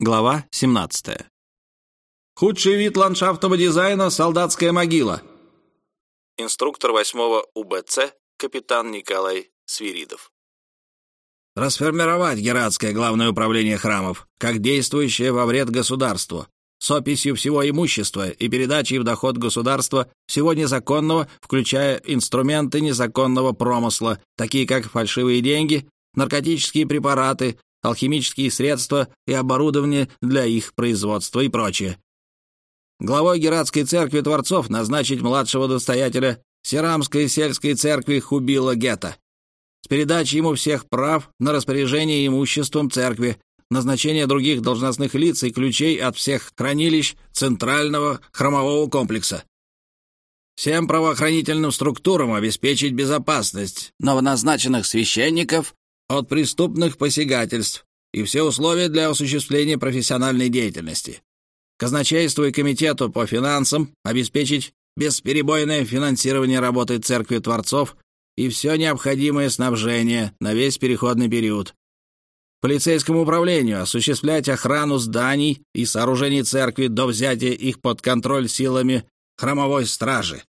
Глава 17. Худший вид ландшафтного дизайна — солдатская могила. Инструктор 8 УБЦ, капитан Николай Свиридов. Расформировать Гератское главное управление храмов, как действующее во вред государству, с описью всего имущества и передачей в доход государства всего незаконного, включая инструменты незаконного промысла, такие как фальшивые деньги, наркотические препараты, алхимические средства и оборудование для их производства и прочее. Главой Гератской церкви Творцов назначить младшего достоятеля Серамской сельской церкви Хубила Гетта с передачей ему всех прав на распоряжение имуществом церкви, назначение других должностных лиц и ключей от всех хранилищ центрального храмового комплекса. Всем правоохранительным структурам обеспечить безопасность новоназначенных священников от преступных посягательств и все условия для осуществления профессиональной деятельности. Казначейству и комитету по финансам обеспечить бесперебойное финансирование работы Церкви Творцов и все необходимое снабжение на весь переходный период. Полицейскому управлению осуществлять охрану зданий и сооружений церкви до взятия их под контроль силами храмовой стражи.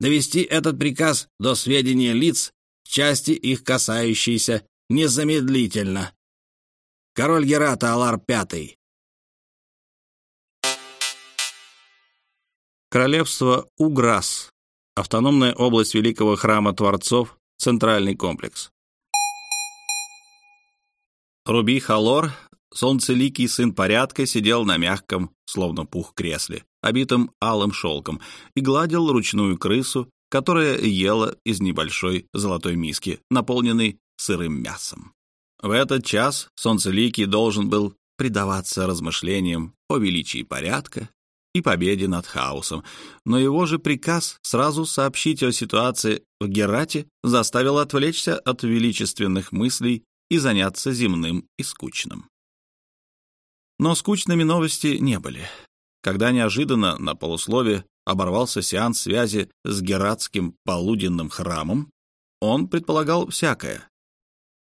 Довести этот приказ до сведения лиц, части их касающиеся, незамедлительно. Король Герата Алар V. Королевство Уграс. Автономная область Великого Храма Творцов. Центральный комплекс. Руби Халор, солнцеликий сын порядка, сидел на мягком, словно пух кресле, обитом алым шелком, и гладил ручную крысу, которая ела из небольшой золотой миски, наполненной сырым мясом. В этот час Солнцеликий должен был предаваться размышлениям о величии порядка и победе над хаосом, но его же приказ сразу сообщить о ситуации в Герате заставил отвлечься от величественных мыслей и заняться земным и скучным. Но скучными новости не были. Когда неожиданно на полуслове оборвался сеанс связи с Гератским полуденным храмом, он предполагал всякое,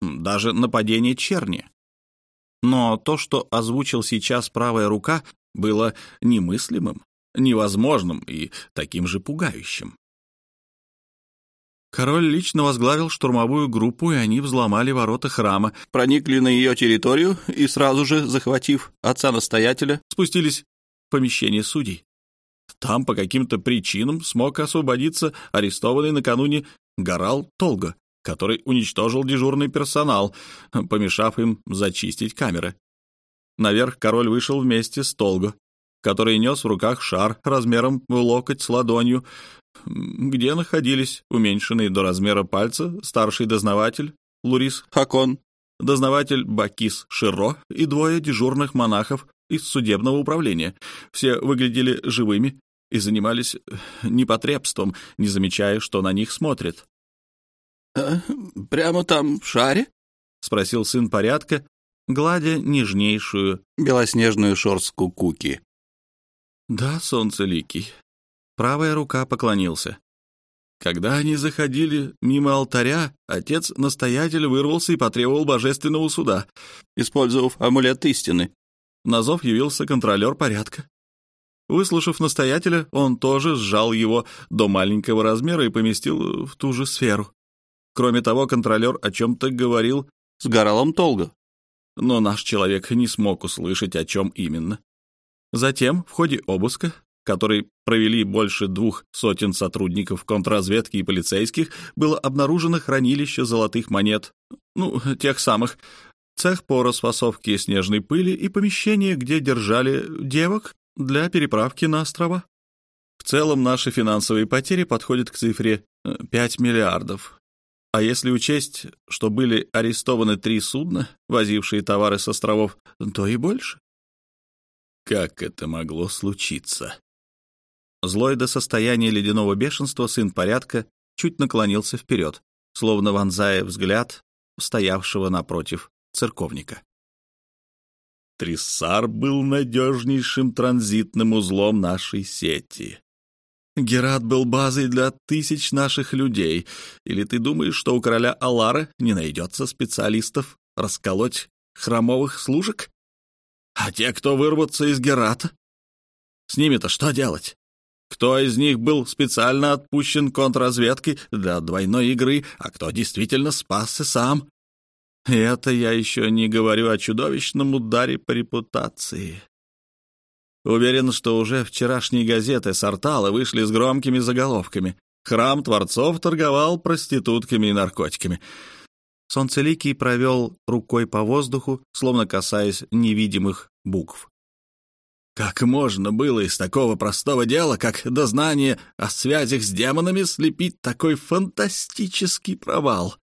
даже нападение черни. Но то, что озвучил сейчас правая рука, было немыслимым, невозможным и таким же пугающим. Король лично возглавил штурмовую группу, и они взломали ворота храма, проникли на ее территорию и сразу же, захватив отца-настоятеля, спустились в помещение судей. Там по каким-то причинам смог освободиться арестованный накануне Горал Толго, который уничтожил дежурный персонал, помешав им зачистить камеры. Наверх король вышел вместе с Толго, который нес в руках шар размером в локоть с ладонью, где находились уменьшенный до размера пальца старший дознаватель Лурис Хакон, дознаватель Бакис Широ и двое дежурных монахов из судебного управления. Все выглядели живыми и занимались непотребством, не замечая, что на них смотрят. «Э, «Прямо там, в шаре?» — спросил сын порядка, гладя нежнейшую белоснежную шорстку куки. «Да, солнцеликий». Правая рука поклонился. Когда они заходили мимо алтаря, отец-настоятель вырвался и потребовал божественного суда, использовав амулет истины. На зов явился контролер порядка. Выслушав настоятеля, он тоже сжал его до маленького размера и поместил в ту же сферу. Кроме того, контролер о чем-то говорил с Горалом Толго. Но наш человек не смог услышать, о чем именно. Затем, в ходе обыска, который провели больше двух сотен сотрудников контрразведки и полицейских, было обнаружено хранилище золотых монет, ну, тех самых, цех по расфасовке снежной пыли и помещение, где держали девок для переправки на острова. В целом наши финансовые потери подходят к цифре 5 э, миллиардов, а если учесть, что были арестованы три судна, возившие товары с островов, то и больше. Как это могло случиться? Злой до состояния ледяного бешенства сын порядка чуть наклонился вперед, словно вонзая взгляд стоявшего напротив церковника. Триссар был надежнейшим транзитным узлом нашей сети. Герат был базой для тысяч наших людей. Или ты думаешь, что у короля Алара не найдется специалистов расколоть храмовых служек? А те, кто вырвутся из Герата? С ними-то что делать? Кто из них был специально отпущен контрразведкой для двойной игры, а кто действительно спасся сам? И это я еще не говорю о чудовищном ударе по репутации. Уверен, что уже вчерашние газеты Сартала вышли с громкими заголовками. Храм Творцов торговал проститутками и наркотиками. Солнцеликий провел рукой по воздуху, словно касаясь невидимых букв. Как можно было из такого простого дела, как дознание о связях с демонами, слепить такой фантастический провал?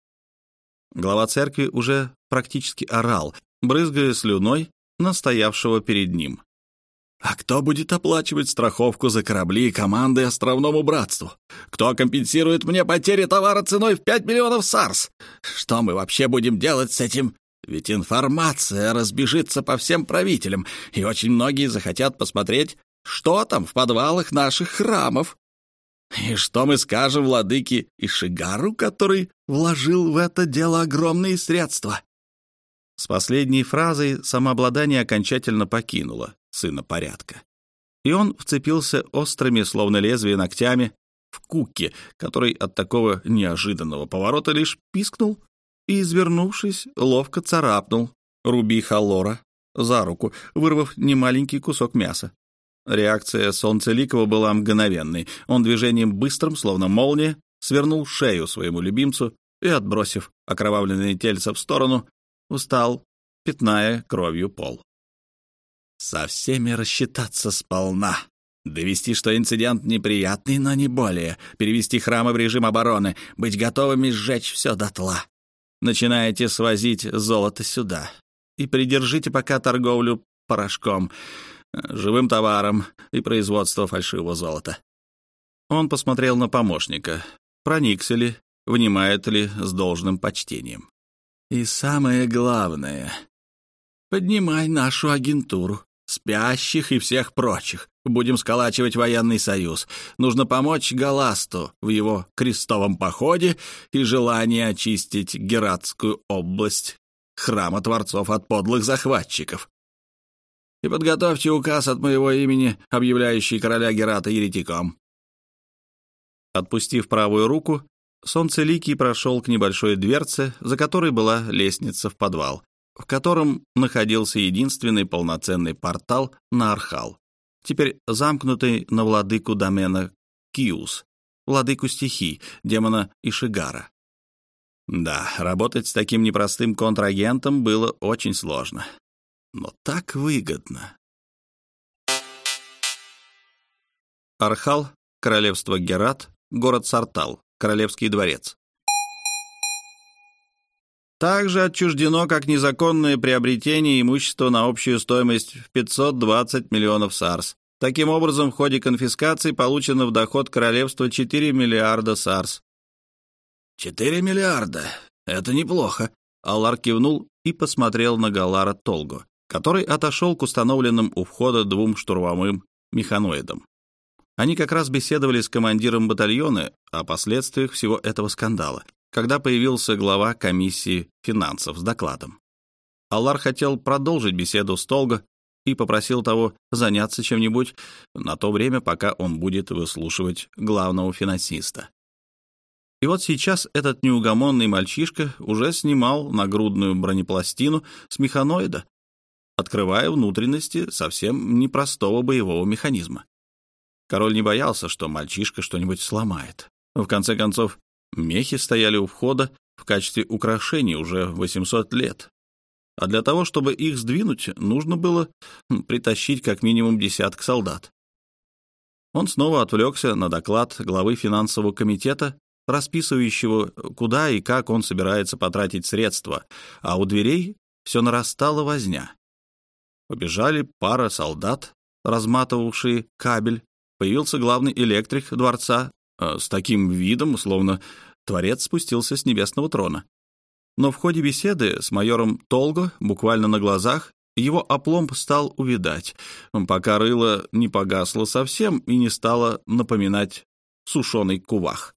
Глава церкви уже практически орал, брызгая слюной на стоявшего перед ним. А кто будет оплачивать страховку за корабли и команды островному братству? Кто компенсирует мне потери товара ценой в 5 миллионов сарс? Что мы вообще будем делать с этим? Ведь информация разбежится по всем правителям, и очень многие захотят посмотреть, что там в подвалах наших храмов. И что мы скажем владыке Ишигару, который вложил в это дело огромные средства? С последней фразой самообладание окончательно покинуло сына порядка. И он вцепился острыми, словно лезвие, ногтями в куки, который от такого неожиданного поворота лишь пискнул и, извернувшись, ловко царапнул Руби Халлора за руку, вырвав немаленький кусок мяса. Реакция Солнцеликова была мгновенной. Он движением быстрым, словно молния, свернул шею своему любимцу и, отбросив окровавленное тельце в сторону, устал, пятная кровью пол. Со всеми рассчитаться сполна. Довести, что инцидент неприятный, но не более. Перевести храмы в режим обороны. Быть готовыми сжечь все дотла. Начинаете свозить золото сюда. И придержите пока торговлю порошком, живым товаром и производство фальшивого золота. Он посмотрел на помощника. Проникся ли, внимает ли с должным почтением. И самое главное — поднимай нашу агентуру спящих и всех прочих. Будем сколачивать военный союз. Нужно помочь Галасту в его крестовом походе и желании очистить Гератскую область храма Творцов от подлых захватчиков. И подготовьте указ от моего имени, объявляющий короля Герата еретиком». Отпустив правую руку, Солнцеликий прошел к небольшой дверце, за которой была лестница в подвал, в котором находился единственный полноценный портал на Архал, теперь замкнутый на владыку домена Киус, владыку стихий, демона Ишигара. Да, работать с таким непростым контрагентом было очень сложно, но так выгодно. Архал, королевство Герат, город Сартал, королевский дворец также отчуждено как незаконное приобретение имущества на общую стоимость в 520 миллионов сарс. Таким образом, в ходе конфискации получено в доход королевства 4 миллиарда сарс. «Четыре миллиарда. Это неплохо», — Аллар кивнул и посмотрел на Галара Толго, который отошел к установленным у входа двум штурмовым механоидам. Они как раз беседовали с командиром батальона о последствиях всего этого скандала когда появился глава комиссии финансов с докладом. Аллар хотел продолжить беседу с Толго и попросил того заняться чем-нибудь на то время, пока он будет выслушивать главного финансиста. И вот сейчас этот неугомонный мальчишка уже снимал нагрудную бронепластину с механоида, открывая внутренности совсем непростого боевого механизма. Король не боялся, что мальчишка что-нибудь сломает. В конце концов, Мехи стояли у входа в качестве украшений уже 800 лет. А для того, чтобы их сдвинуть, нужно было притащить как минимум десяток солдат. Он снова отвлекся на доклад главы финансового комитета, расписывающего, куда и как он собирается потратить средства, а у дверей все нарастала возня. Побежали пара солдат, разматывавшие кабель, появился главный электрик дворца с таким видом, словно Творец спустился с небесного трона. Но в ходе беседы с майором Толго, буквально на глазах, его опломб стал увидать, пока рыло не погасло совсем и не стало напоминать сушеный кувах.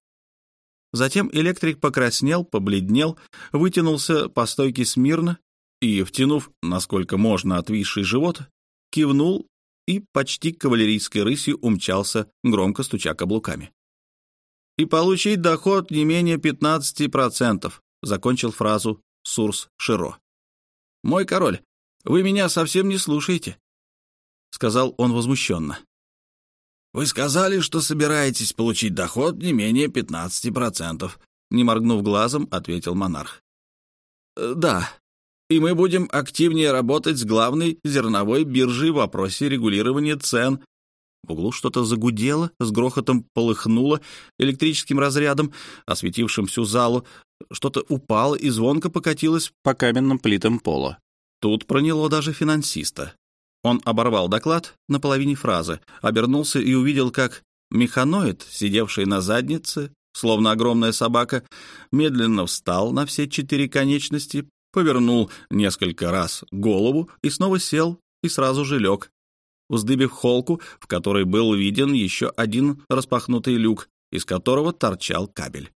Затем электрик покраснел, побледнел, вытянулся по стойке смирно и, втянув, насколько можно, отвисший живот, кивнул и почти кавалерийской рысью умчался, громко стуча каблуками. «И получить доход не менее 15%, — закончил фразу Сурс Широ. «Мой король, вы меня совсем не слушаете», — сказал он возмущенно. «Вы сказали, что собираетесь получить доход не менее 15%, — не моргнув глазом, ответил монарх. «Э, «Да, и мы будем активнее работать с главной зерновой биржей в вопросе регулирования цен». В углу что-то загудело, с грохотом полыхнуло электрическим разрядом, осветившим всю залу. Что-то упало и звонко покатилось по каменным плитам пола. Тут проняло даже финансиста. Он оборвал доклад на половине фразы, обернулся и увидел, как механоид, сидевший на заднице, словно огромная собака, медленно встал на все четыре конечности, повернул несколько раз голову и снова сел и сразу же лег, вздыбив холку, в которой был виден еще один распахнутый люк, из которого торчал кабель.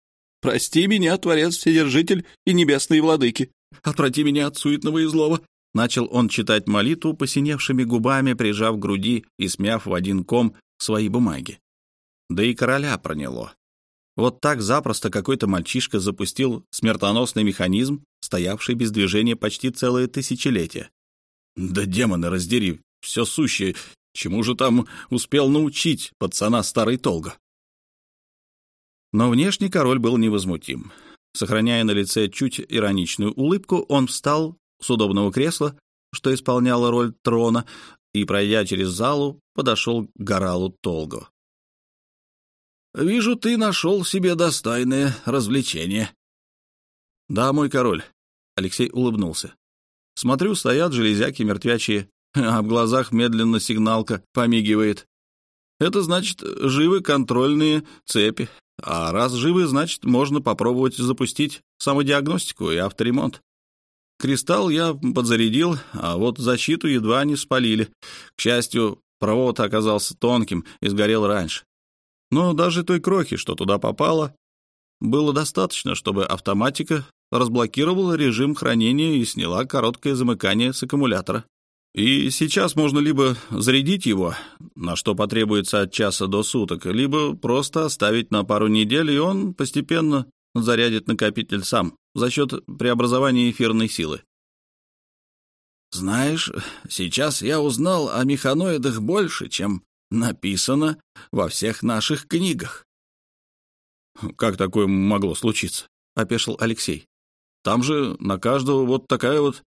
«Прости меня, Творец, Вседержитель и Небесные Владыки! Отврати меня от суетного и злого!» Начал он читать молитву посиневшими губами, прижав груди и смяв в один ком свои бумаги. Да и короля проняло. Вот так запросто какой-то мальчишка запустил смертоносный механизм, стоявший без движения почти целое тысячелетие. Да демоны раздери, все сущее, чему же там успел научить пацана старый Толго? Но внешне король был невозмутим. Сохраняя на лице чуть ироничную улыбку, он встал с удобного кресла, что исполняло роль трона, и, пройдя через залу, подошел к Горалу Толго. Вижу, ты нашел себе достойное развлечение. Да, мой король. Алексей улыбнулся. Смотрю, стоят железяки мертвячие, а в глазах медленно сигналка помигивает. Это значит, живы контрольные цепи. А раз живы, значит, можно попробовать запустить самодиагностику и авторемонт. Кристалл я подзарядил, а вот защиту едва не спалили. К счастью, провод оказался тонким и сгорел раньше. Но даже той крохи, что туда попало, было достаточно, чтобы автоматика разблокировала режим хранения и сняла короткое замыкание с аккумулятора. И сейчас можно либо зарядить его, на что потребуется от часа до суток, либо просто оставить на пару недель, и он постепенно зарядит накопитель сам за счет преобразования эфирной силы. «Знаешь, сейчас я узнал о механоидах больше, чем написано во всех наших книгах. «Как такое могло случиться?» — опешил Алексей. «Там же на каждого вот такая вот...»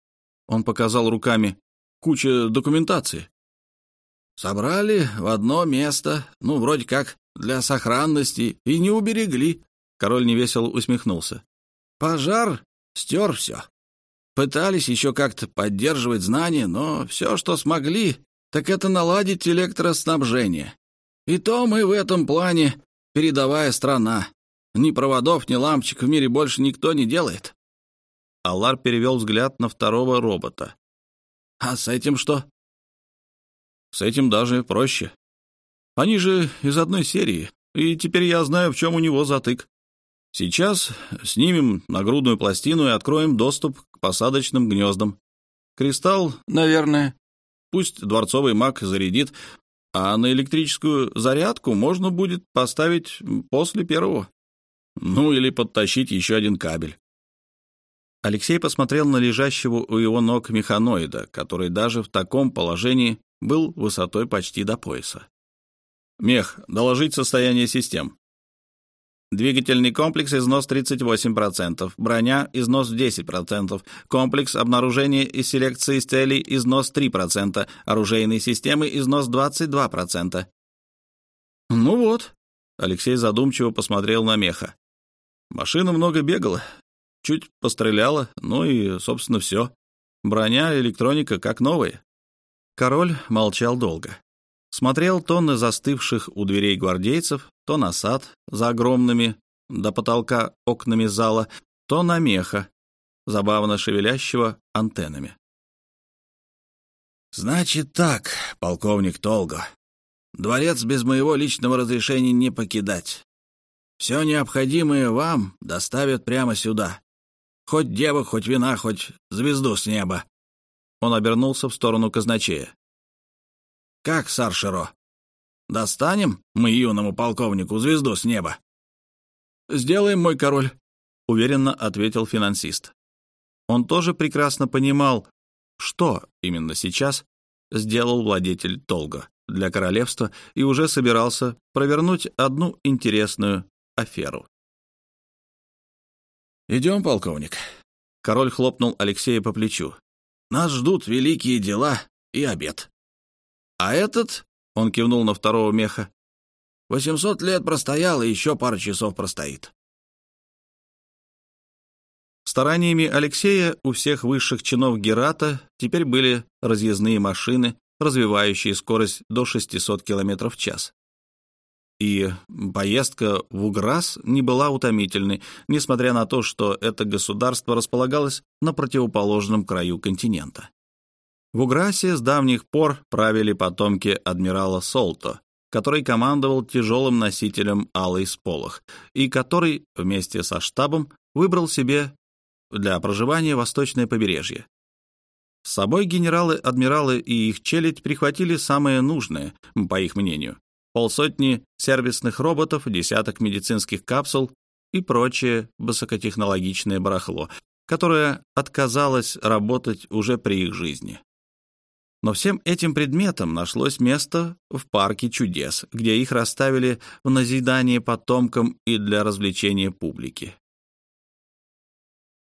Он показал руками куча документации. «Собрали в одно место, ну, вроде как для сохранности, и не уберегли». Король невесело усмехнулся. «Пожар стер все. Пытались еще как-то поддерживать знания, но все, что смогли, так это наладить электроснабжение. И то мы в этом плане передовая страна. Ни проводов, ни лампочек в мире больше никто не делает. Аллар перевел взгляд на второго робота. А с этим что? С этим даже проще. Они же из одной серии, и теперь я знаю, в чем у него затык. Сейчас снимем нагрудную пластину и откроем доступ к посадочным гнездам. Кристалл, наверное, Пусть дворцовый маг зарядит, а на электрическую зарядку можно будет поставить после первого. Ну, или подтащить еще один кабель. Алексей посмотрел на лежащего у его ног механоида, который даже в таком положении был высотой почти до пояса. «Мех, доложить состояние систем». Двигательный комплекс износ 38%, броня износ 10%, комплекс обнаружения и селекции целей износ 3%, оружейные системы износ 22%. Ну вот, Алексей задумчиво посмотрел на меха. Машина много бегала, чуть постреляла, ну и, собственно, все. Броня, электроника как новые. Король молчал долго. Смотрел то на застывших у дверей гвардейцев, то на сад за огромными до потолка окнами зала, то на меха, забавно шевелящего антеннами. «Значит так, полковник Толго. Дворец без моего личного разрешения не покидать. Все необходимое вам доставят прямо сюда. Хоть девок, хоть вина, хоть звезду с неба». Он обернулся в сторону казначея. Как, Сарширо? Достанем мы юному полковнику звезду с неба?» «Сделаем, мой король», — уверенно ответил финансист. Он тоже прекрасно понимал, что именно сейчас сделал владетель Толга для королевства и уже собирался провернуть одну интересную аферу. «Идем, полковник». Король хлопнул Алексея по плечу. «Нас ждут великие дела и обед». «А этот...» — он кивнул на второго меха. «Восемьсот лет простоял и еще пару часов простоит». Стараниями Алексея у всех высших чинов Герата теперь были разъездные машины, развивающие скорость до 600 км в час. И поездка в Уграс не была утомительной, несмотря на то, что это государство располагалось на противоположном краю континента. В Уграсе с давних пор правили потомки адмирала Солто, который командовал тяжелым носителем Алый Сполох, и который вместе со штабом выбрал себе для проживания восточное побережье. С собой генералы-адмиралы и их челядь прихватили самое нужное, по их мнению. Полсотни сервисных роботов, десяток медицинских капсул и прочее высокотехнологичное барахло, которое отказалось работать уже при их жизни. Но всем этим предметам нашлось место в парке чудес, где их расставили в назидание потомкам и для развлечения публики.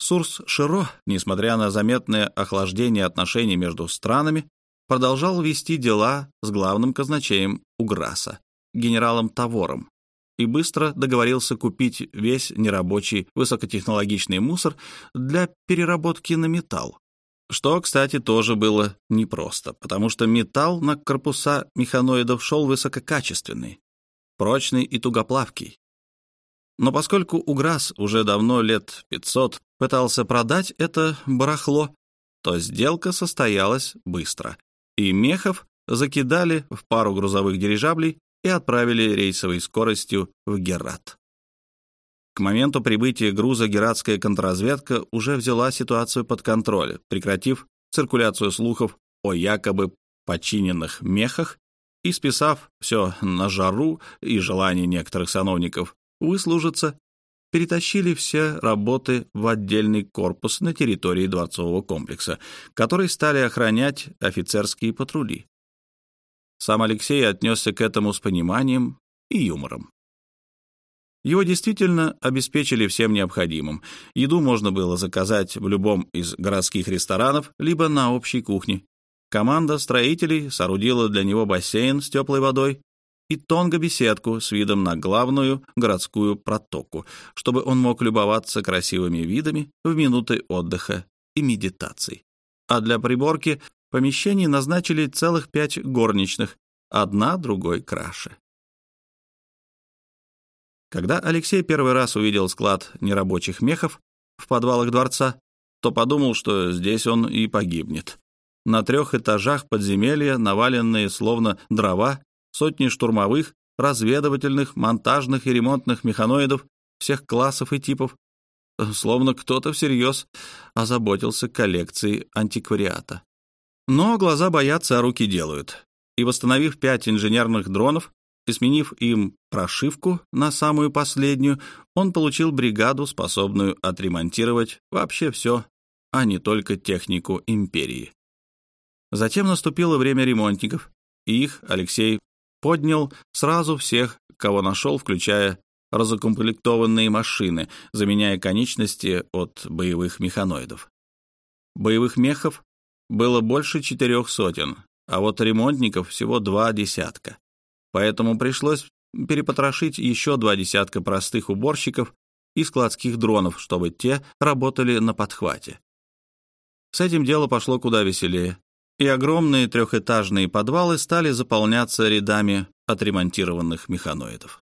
Сурс-Широ, несмотря на заметное охлаждение отношений между странами, продолжал вести дела с главным казначеем Уграса, генералом Тавором, и быстро договорился купить весь нерабочий высокотехнологичный мусор для переработки на металл. Что, кстати, тоже было непросто, потому что металл на корпуса механоидов шел высококачественный, прочный и тугоплавкий. Но поскольку Уграс уже давно лет 500 пытался продать это барахло, то сделка состоялась быстро, и мехов закидали в пару грузовых дирижаблей и отправили рейсовой скоростью в Герат. К моменту прибытия груза гератская контрразведка уже взяла ситуацию под контроль, прекратив циркуляцию слухов о якобы подчиненных мехах и списав все на жару и желание некоторых сановников выслужиться, перетащили все работы в отдельный корпус на территории дворцового комплекса, который стали охранять офицерские патрули. Сам Алексей отнесся к этому с пониманием и юмором. Его действительно обеспечили всем необходимым. Еду можно было заказать в любом из городских ресторанов, либо на общей кухне. Команда строителей соорудила для него бассейн с теплой водой, и тонго-беседку с видом на главную городскую протоку, чтобы он мог любоваться красивыми видами в минуты отдыха и медитаций. А для приборки помещений назначили целых пять горничных, одна другой краше. Когда Алексей первый раз увидел склад нерабочих мехов в подвалах дворца, то подумал, что здесь он и погибнет. На трех этажах подземелья, наваленные словно дрова, сотни штурмовых, разведывательных, монтажных и ремонтных механоидов всех классов и типов, словно кто-то всерьез озаботился коллекцией антиквариата. Но глаза боятся, а руки делают. И восстановив пять инженерных дронов и сменив им прошивку на самую последнюю, он получил бригаду, способную отремонтировать вообще все, а не только технику империи. Затем наступило время ремонтников, и их Алексей поднял сразу всех, кого нашел, включая разукомплектованные машины, заменяя конечности от боевых механоидов. Боевых мехов было больше четырех сотен, а вот ремонтников всего два десятка. Поэтому пришлось перепотрошить еще два десятка простых уборщиков и складских дронов, чтобы те работали на подхвате. С этим дело пошло куда веселее и огромные трехэтажные подвалы стали заполняться рядами отремонтированных механоидов.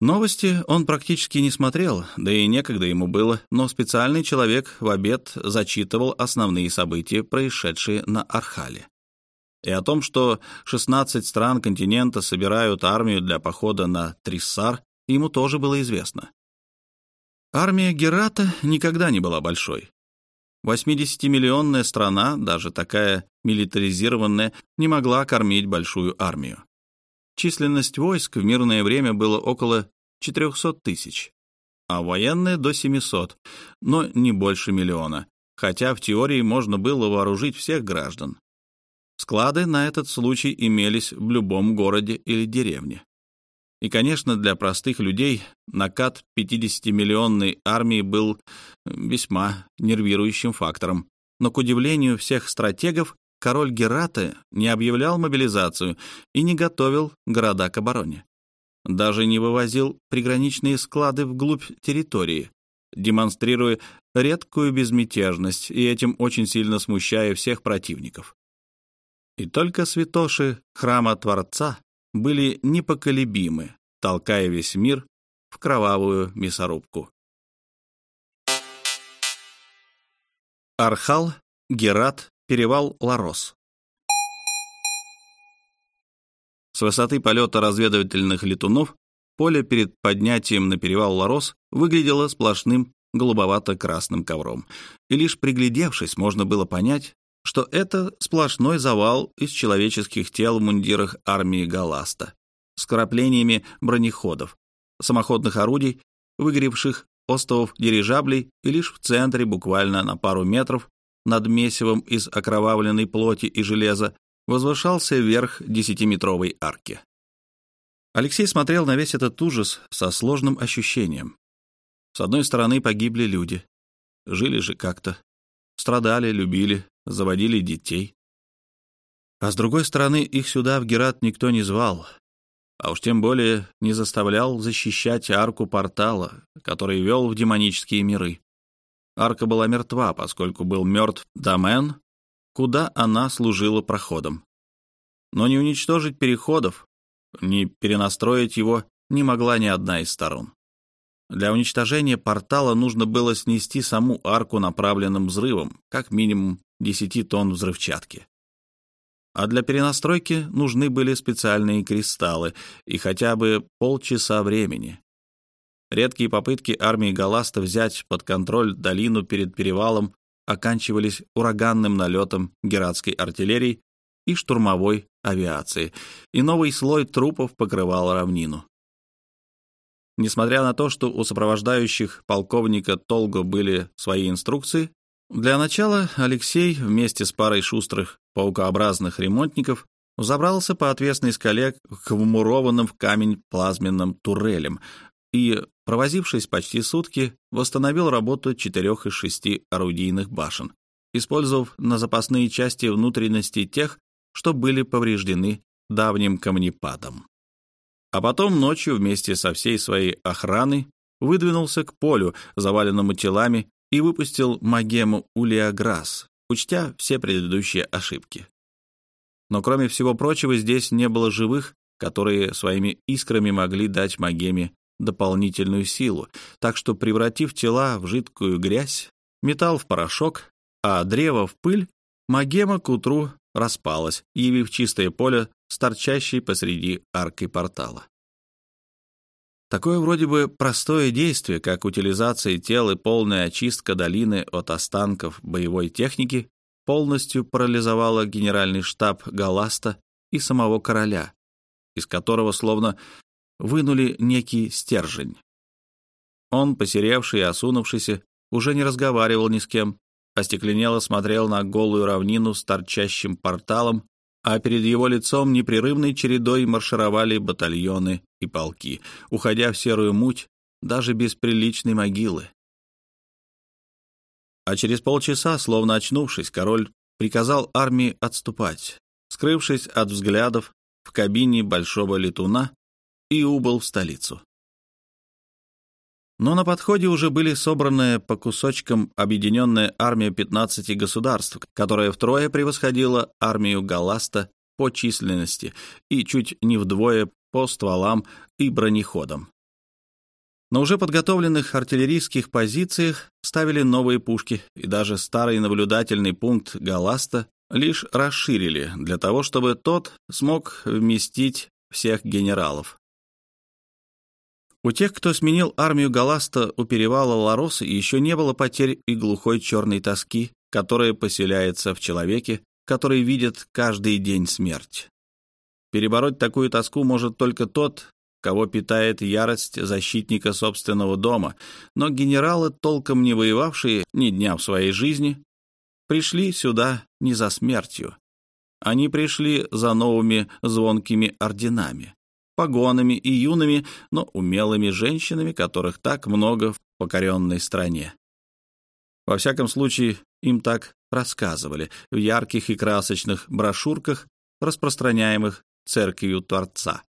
Новости он практически не смотрел, да и некогда ему было, но специальный человек в обед зачитывал основные события, происшедшие на Архале. И о том, что 16 стран континента собирают армию для похода на Триссар, ему тоже было известно. Армия Герата никогда не была большой, 80-миллионная страна, даже такая милитаризированная, не могла кормить большую армию. Численность войск в мирное время было около 400 тысяч, а военные до 700, но не больше миллиона, хотя в теории можно было вооружить всех граждан. Склады на этот случай имелись в любом городе или деревне. И, конечно, для простых людей накат 50-миллионной армии был весьма нервирующим фактором. Но, к удивлению всех стратегов, король Герата не объявлял мобилизацию и не готовил города к обороне. Даже не вывозил приграничные склады вглубь территории, демонстрируя редкую безмятежность и этим очень сильно смущая всех противников. И только святоши храма Творца были непоколебимы, толкая весь мир в кровавую мясорубку. Архал, Герат, перевал Ларос. С высоты полета разведывательных летунов поле перед поднятием на перевал Ларос выглядело сплошным голубовато-красным ковром, и лишь приглядевшись, можно было понять, что это сплошной завал из человеческих тел в мундирах армии Галаста с краплениями бронеходов, самоходных орудий, выгоревших остовов дирижаблей и лишь в центре, буквально на пару метров, над месивом из окровавленной плоти и железа, возвышался верх десятиметровой арки. Алексей смотрел на весь этот ужас со сложным ощущением. С одной стороны погибли люди. Жили же как-то. Страдали, любили, заводили детей. А с другой стороны, их сюда, в Герат, никто не звал, а уж тем более не заставлял защищать арку портала, который вел в демонические миры. Арка была мертва, поскольку был мертв домен, куда она служила проходом. Но не уничтожить переходов, не перенастроить его не могла ни одна из сторон. Для уничтожения портала нужно было снести саму арку направленным взрывом, как минимум 10 тонн взрывчатки. А для перенастройки нужны были специальные кристаллы и хотя бы полчаса времени. Редкие попытки армии Галаста взять под контроль долину перед перевалом оканчивались ураганным налетом гератской артиллерии и штурмовой авиации, и новый слой трупов покрывал равнину. Несмотря на то, что у сопровождающих полковника Толго были свои инструкции, для начала Алексей вместе с парой шустрых паукообразных ремонтников забрался по отвесной скале к вмурованным в камень плазменным турелям и, провозившись почти сутки, восстановил работу четырех из шести орудийных башен, использовав на запасные части внутренности тех, что были повреждены давним камнепадом. А потом ночью вместе со всей своей охраной выдвинулся к полю, заваленному телами и выпустил магему Улиаграс, учтя все предыдущие ошибки. Но кроме всего прочего, здесь не было живых, которые своими искрами могли дать магеме дополнительную силу, так что, превратив тела в жидкую грязь, металл в порошок, а древо в пыль, магема к утру распалась, явив чистое поле с торчащей посреди аркой портала. Такое вроде бы простое действие, как утилизация тел и полная очистка долины от останков боевой техники, полностью парализовало генеральный штаб Галаста и самого короля, из которого словно вынули некий стержень. Он, посеревший и осунувшийся, уже не разговаривал ни с кем, остекленело смотрел на голую равнину с торчащим порталом а перед его лицом непрерывной чередой маршировали батальоны и полки, уходя в серую муть даже без приличной могилы. А через полчаса, словно очнувшись, король приказал армии отступать, скрывшись от взглядов в кабине большого летуна и убыл в столицу. Но на подходе уже были собраны по кусочкам объединенная армия 15 государств, которая втрое превосходила армию Галаста по численности и чуть не вдвое по стволам и бронеходам. На уже подготовленных артиллерийских позициях ставили новые пушки, и даже старый наблюдательный пункт Галаста лишь расширили для того, чтобы тот смог вместить всех генералов. У тех, кто сменил армию Галаста у перевала Лароса, еще не было потерь и глухой черной тоски, которая поселяется в человеке, который видит каждый день смерть. Перебороть такую тоску может только тот, кого питает ярость защитника собственного дома, но генералы, толком не воевавшие ни дня в своей жизни, пришли сюда не за смертью. Они пришли за новыми звонкими орденами погонами и юными, но умелыми женщинами, которых так много в покоренной стране. Во всяком случае, им так рассказывали в ярких и красочных брошюрках, распространяемых церковью Творца.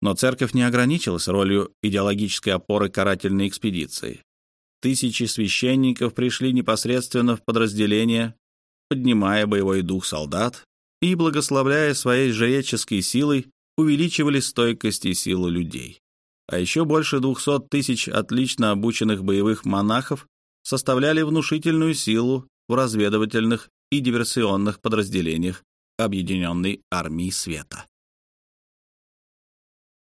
Но церковь не ограничилась ролью идеологической опоры карательной экспедиции. Тысячи священников пришли непосредственно в подразделения, поднимая боевой дух солдат и благословляя своей жреческой силой увеличивали стойкость и силу людей. А еще больше 200 тысяч отлично обученных боевых монахов составляли внушительную силу в разведывательных и диверсионных подразделениях Объединенной армии света.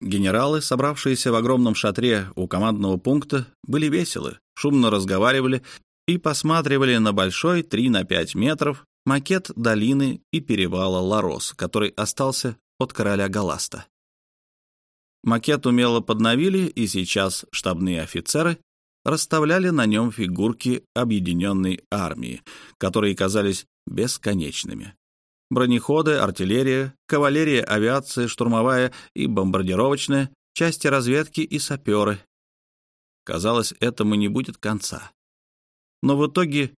Генералы, собравшиеся в огромном шатре у командного пункта, были веселы, шумно разговаривали и посматривали на большой 3 на 5 метров макет долины и перевала Ларос, который остался от короля Галаста. Макет умело подновили, и сейчас штабные офицеры расставляли на нем фигурки объединенной армии, которые казались бесконечными. Бронеходы, артиллерия, кавалерия, авиация, штурмовая и бомбардировочная, части разведки и саперы. Казалось, этому не будет конца. Но в итоге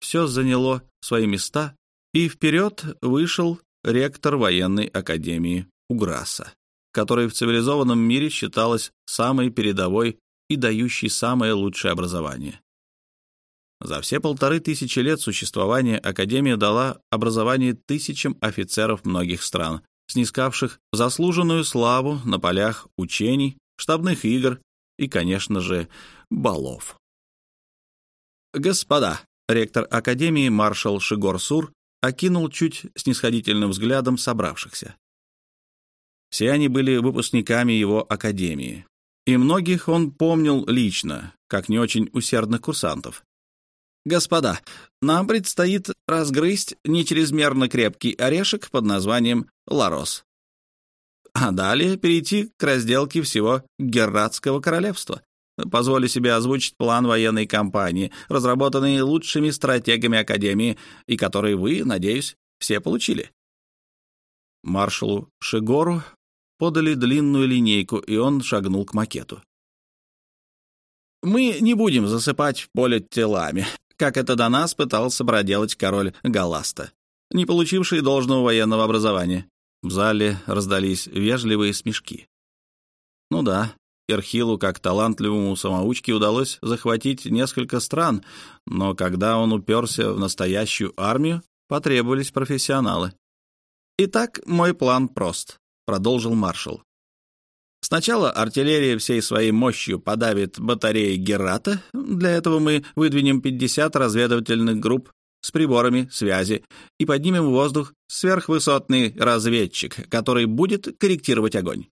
все заняло свои места, и вперед вышел ректор военной академии Уграса, которая в цивилизованном мире считалась самой передовой и дающей самое лучшее образование. За все полторы тысячи лет существования Академия дала образование тысячам офицеров многих стран, снискавших заслуженную славу на полях учений, штабных игр и, конечно же, балов. «Господа!» — ректор Академии маршал Шигор Сур окинул чуть снисходительным взглядом собравшихся. Все они были выпускниками его академии, и многих он помнил лично, как не очень усердных курсантов. «Господа, нам предстоит разгрызть не чрезмерно крепкий орешек под названием «Ларос», а далее перейти к разделке всего Герратского королевства, Позволю себе озвучить план военной кампании, разработанный лучшими стратегами Академии, и который вы, надеюсь, все получили. Маршалу Шигору подали длинную линейку, и он шагнул к макету. «Мы не будем засыпать поле телами, как это до нас пытался проделать король Галаста, не получивший должного военного образования». В зале раздались вежливые смешки. Ну да, Эрхилу, как талантливому самоучке, удалось захватить несколько стран, но когда он уперся в настоящую армию, потребовались профессионалы. «Итак, мой план прост», — продолжил маршал. Сначала артиллерия всей своей мощью подавит батареи Герата. Для этого мы выдвинем 50 разведывательных групп с приборами связи и поднимем в воздух сверхвысотный разведчик, который будет корректировать огонь.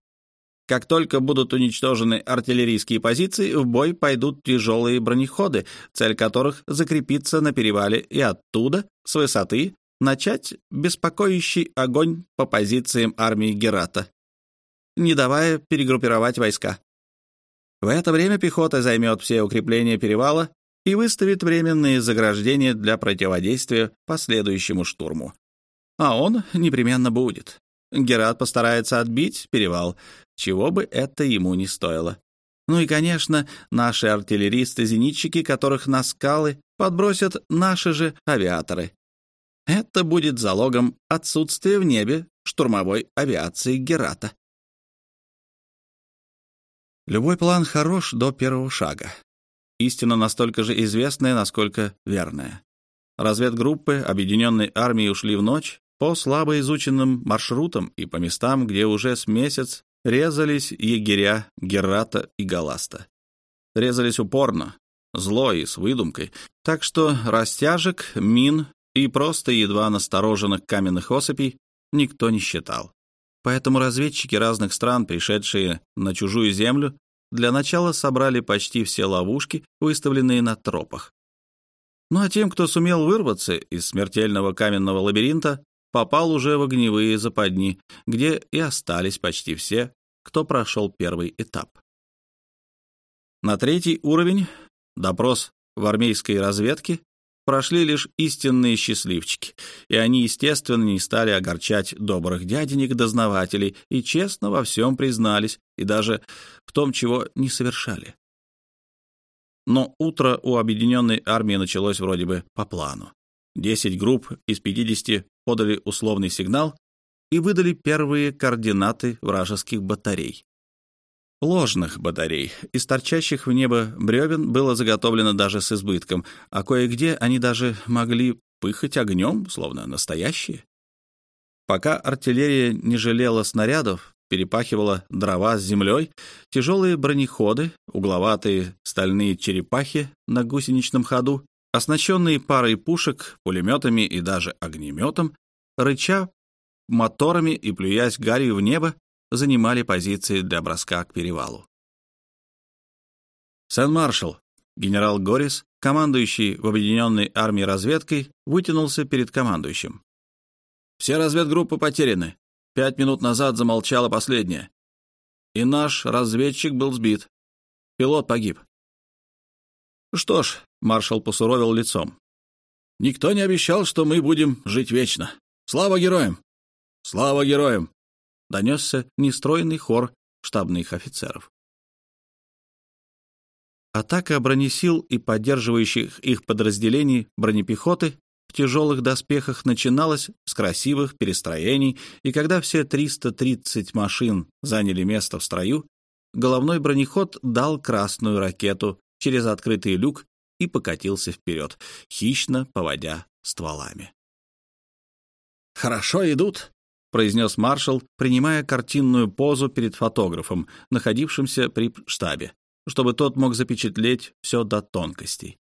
Как только будут уничтожены артиллерийские позиции, в бой пойдут тяжелые бронеходы, цель которых — закрепиться на перевале и оттуда, с высоты, начать беспокоящий огонь по позициям армии Герата, не давая перегруппировать войска. В это время пехота займет все укрепления перевала и выставит временные заграждения для противодействия последующему штурму. А он непременно будет. Герат постарается отбить перевал, чего бы это ему не стоило. Ну и, конечно, наши артиллеристы-зенитчики, которых на скалы подбросят наши же авиаторы. Это будет залогом отсутствия в небе штурмовой авиации Герата. Любой план хорош до первого шага. Истина настолько же известная, насколько верная. Разведгруппы объединенной армии ушли в ночь по слабо изученным маршрутам и по местам, где уже с месяц резались егеря Герата и Галаста. Резались упорно, зло и с выдумкой, так что растяжек, мин и просто едва настороженных каменных осыпей никто не считал. Поэтому разведчики разных стран, пришедшие на чужую землю, для начала собрали почти все ловушки, выставленные на тропах. Ну а тем, кто сумел вырваться из смертельного каменного лабиринта, попал уже в огневые западни, где и остались почти все, кто прошел первый этап. На третий уровень, допрос в армейской разведке, прошли лишь истинные счастливчики, и они, естественно, не стали огорчать добрых дяденек-дознавателей и честно во всем признались, и даже в том, чего не совершали. Но утро у объединенной армии началось вроде бы по плану. Десять групп из пятидесяти подали условный сигнал и выдали первые координаты вражеских батарей. Ложных батарей, из торчащих в небо бревен было заготовлено даже с избытком, а кое-где они даже могли пыхать огнем, словно настоящие. Пока артиллерия не жалела снарядов, перепахивала дрова с землей, тяжелые бронеходы, угловатые стальные черепахи на гусеничном ходу, оснащенные парой пушек, пулеметами и даже огнеметом, рыча моторами и плюясь гарью в небо, занимали позиции для броска к перевалу. Сен-Маршал, генерал Горис, командующий в Объединенной армии разведкой, вытянулся перед командующим. «Все разведгруппы потеряны. Пять минут назад замолчала последняя. И наш разведчик был сбит. Пилот погиб». «Что ж», — маршал посуровил лицом, — «никто не обещал, что мы будем жить вечно. Слава героям! Слава героям!» донесся нестройный хор штабных офицеров. Атака бронесил и поддерживающих их подразделений бронепехоты в тяжелых доспехах начиналась с красивых перестроений, и когда все 330 машин заняли место в строю, головной бронеход дал красную ракету через открытый люк и покатился вперед, хищно поводя стволами. «Хорошо идут», произнес маршал, принимая картинную позу перед фотографом, находившимся при штабе, чтобы тот мог запечатлеть все до тонкостей.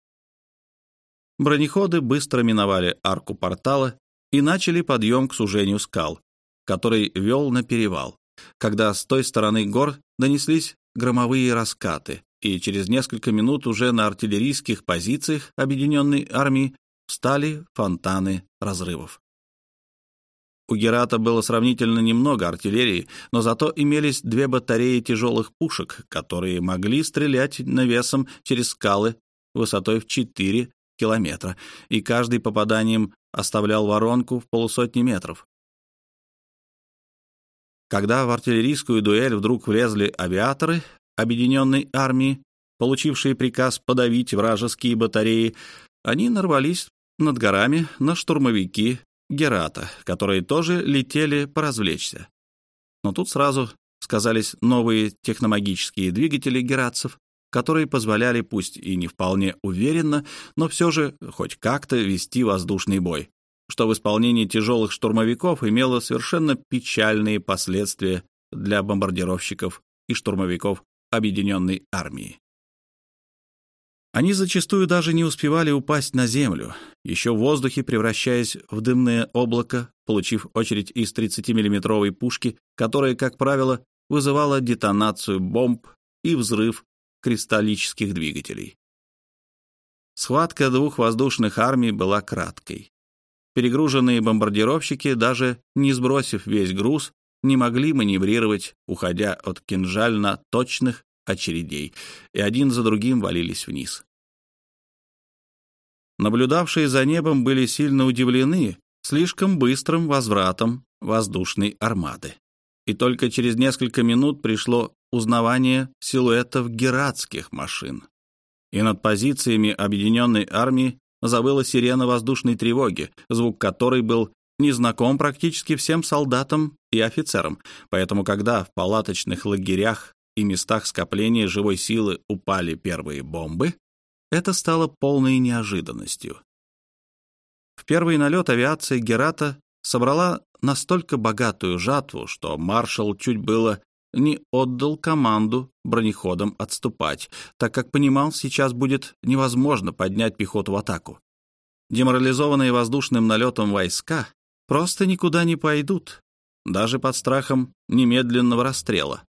Бронеходы быстро миновали арку портала и начали подъем к сужению скал, который вел на перевал, когда с той стороны гор донеслись громовые раскаты, и через несколько минут уже на артиллерийских позициях объединенной армии встали фонтаны разрывов. У Герата было сравнительно немного артиллерии, но зато имелись две батареи тяжелых пушек, которые могли стрелять навесом через скалы высотой в 4 километра, и каждый попаданием оставлял воронку в полусотни метров. Когда в артиллерийскую дуэль вдруг влезли авиаторы объединенной армии, получившие приказ подавить вражеские батареи, они нарвались над горами на штурмовики Герата, которые тоже летели поразвлечься. Но тут сразу сказались новые техномагические двигатели гератцев, которые позволяли, пусть и не вполне уверенно, но все же хоть как-то вести воздушный бой, что в исполнении тяжелых штурмовиков имело совершенно печальные последствия для бомбардировщиков и штурмовиков Объединенной армии. Они зачастую даже не успевали упасть на землю, еще в воздухе превращаясь в дымное облако, получив очередь из 30-миллиметровой пушки, которая, как правило, вызывала детонацию бомб и взрыв кристаллических двигателей. Схватка двух воздушных армий была краткой. Перегруженные бомбардировщики, даже не сбросив весь груз, не могли маневрировать, уходя от кинжально точных очередей, и один за другим валились вниз. Наблюдавшие за небом были сильно удивлены слишком быстрым возвратом воздушной армады. И только через несколько минут пришло узнавание силуэтов гератских машин. И над позициями объединенной армии забыла сирена воздушной тревоги, звук которой был незнаком практически всем солдатам и офицерам, поэтому когда в палаточных лагерях и местах скопления живой силы упали первые бомбы, это стало полной неожиданностью. В первый налет авиации Герата собрала настолько богатую жатву, что маршал чуть было не отдал команду бронеходам отступать, так как понимал, сейчас будет невозможно поднять пехоту в атаку. Деморализованные воздушным налетом войска просто никуда не пойдут, даже под страхом немедленного расстрела.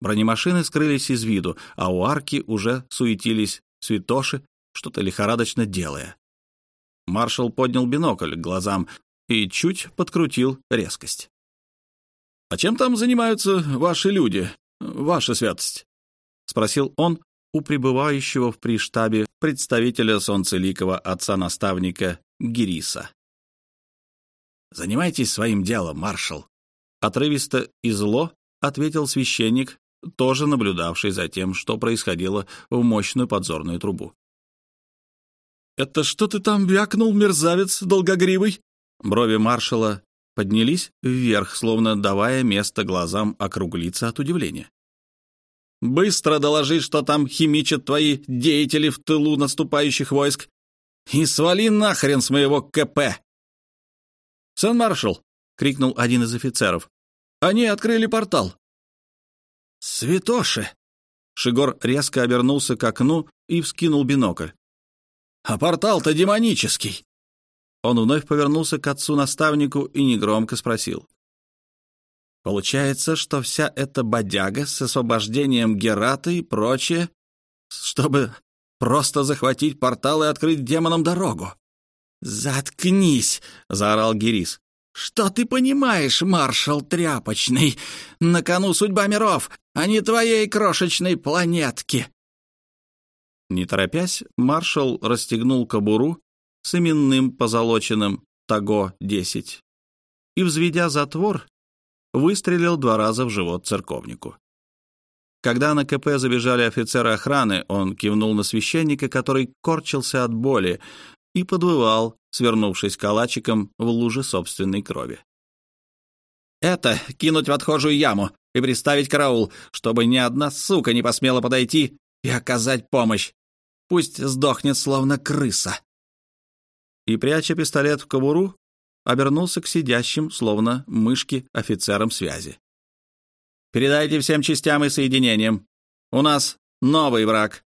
Бронемашины скрылись из виду, а у арки уже суетились святоши, что-то лихорадочно делая. Маршал поднял бинокль к глазам и чуть подкрутил резкость. «А чем там занимаются ваши люди, ваша святость?» — спросил он у пребывающего в приштабе представителя солнцеликого отца-наставника Гириса. «Занимайтесь своим делом, маршал», — отрывисто и зло ответил священник, тоже наблюдавший за тем, что происходило в мощную подзорную трубу. «Это что ты там вякнул, мерзавец долгогривый?» Брови маршала поднялись вверх, словно давая место глазам округлиться от удивления. «Быстро доложи, что там химичат твои деятели в тылу наступающих войск, и свали нахрен с моего КП!» «Сэн-маршал!» — крикнул один из офицеров. «Они открыли портал!» «Святоши!» Шигор резко обернулся к окну и вскинул бинокль. «А портал-то демонический!» Он вновь повернулся к отцу-наставнику и негромко спросил. «Получается, что вся эта бодяга с освобождением Герата и прочее, чтобы просто захватить портал и открыть демонам дорогу?» «Заткнись!» — заорал Герис. «Что ты понимаешь, маршал Тряпочный? На кону судьба миров, а не твоей крошечной планетки!» Не торопясь, маршал расстегнул кобуру с именным позолоченным Таго-10 и, взведя затвор, выстрелил два раза в живот церковнику. Когда на КП забежали офицеры охраны, он кивнул на священника, который корчился от боли и подвывал, свернувшись калачиком в луже собственной крови. «Это кинуть в отхожую яму и приставить караул, чтобы ни одна сука не посмела подойти и оказать помощь. Пусть сдохнет, словно крыса». И, пряча пистолет в кобуру, обернулся к сидящим, словно мышки, офицерам связи. «Передайте всем частям и соединениям. У нас новый враг.